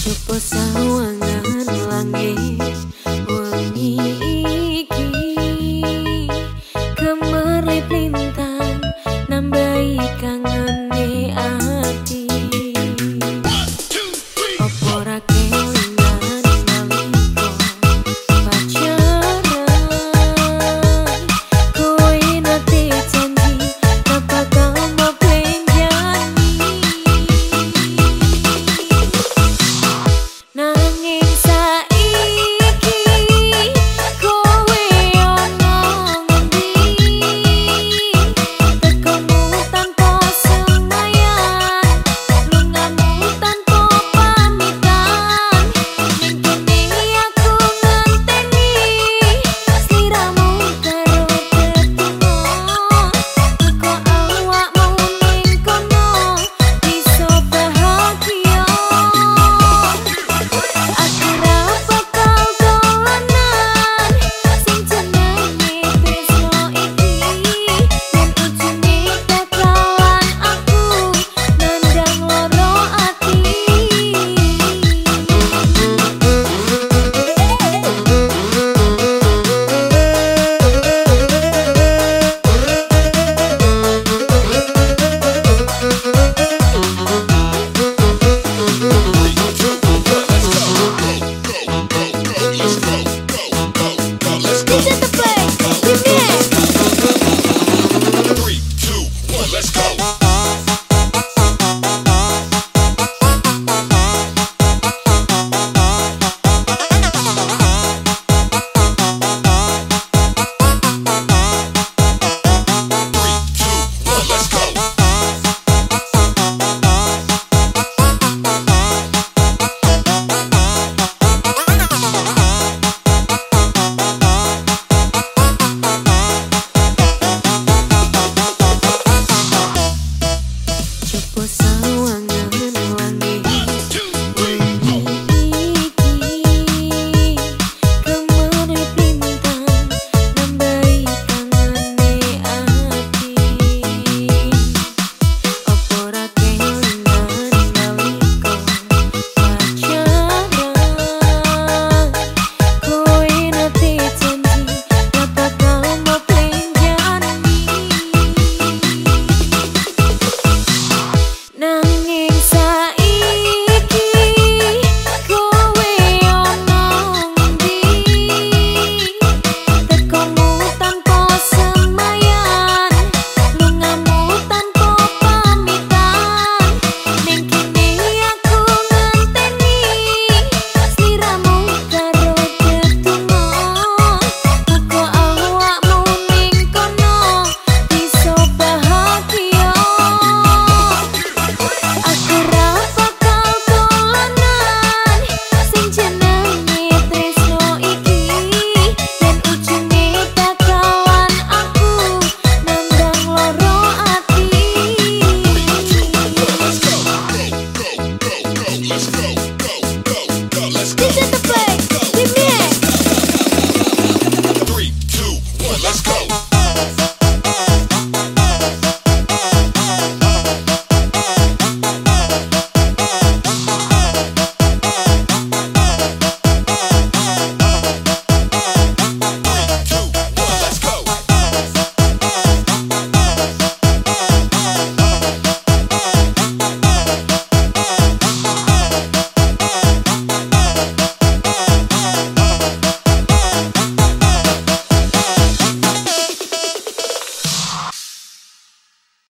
Cepo